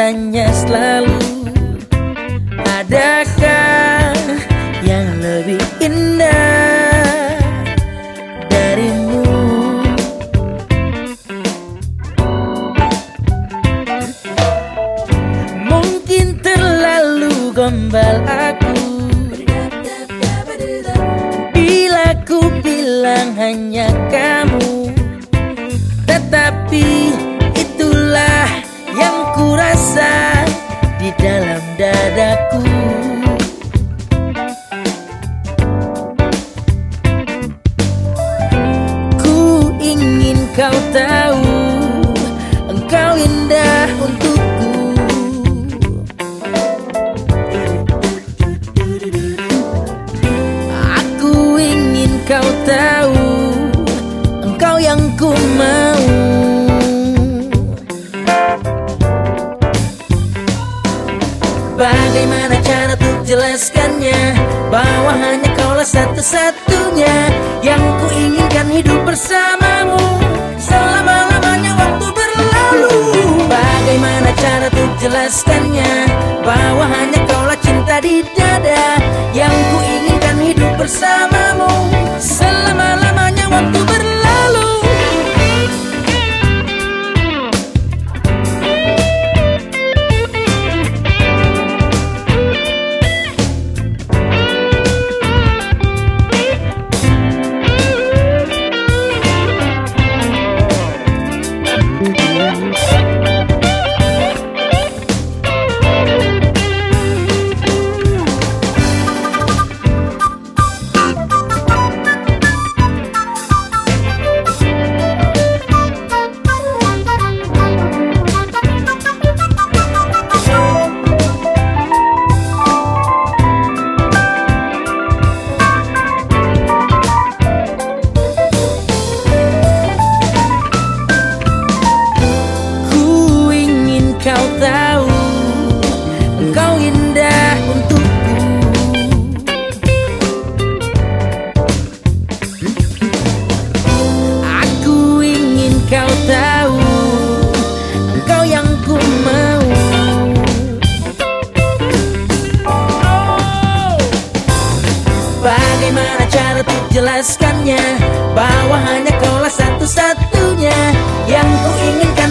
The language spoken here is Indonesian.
bertanya selalu. Adakah yang lebih indah darimu? Mungkin terlalu gombal aku. Bila ku bilang hanya ku rasa di dalam dadaku. Ku ingin kau tahu Engkau indah untukku. Aku ingin kau tahu Bahwa hanya kaulah satu-satunya Yang ku inginkan hidup bersamamu. Selama-lamanya waktu berlalu. Bagaimana cara untuk jelaskannya? Bahwa hanya kaulah cinta di dada Yang ku inginkan hidup bersamamu Bagaimana cara tuh jelaskannya Bahwa hanya kaulah satu-satunya. Yang ku inginkan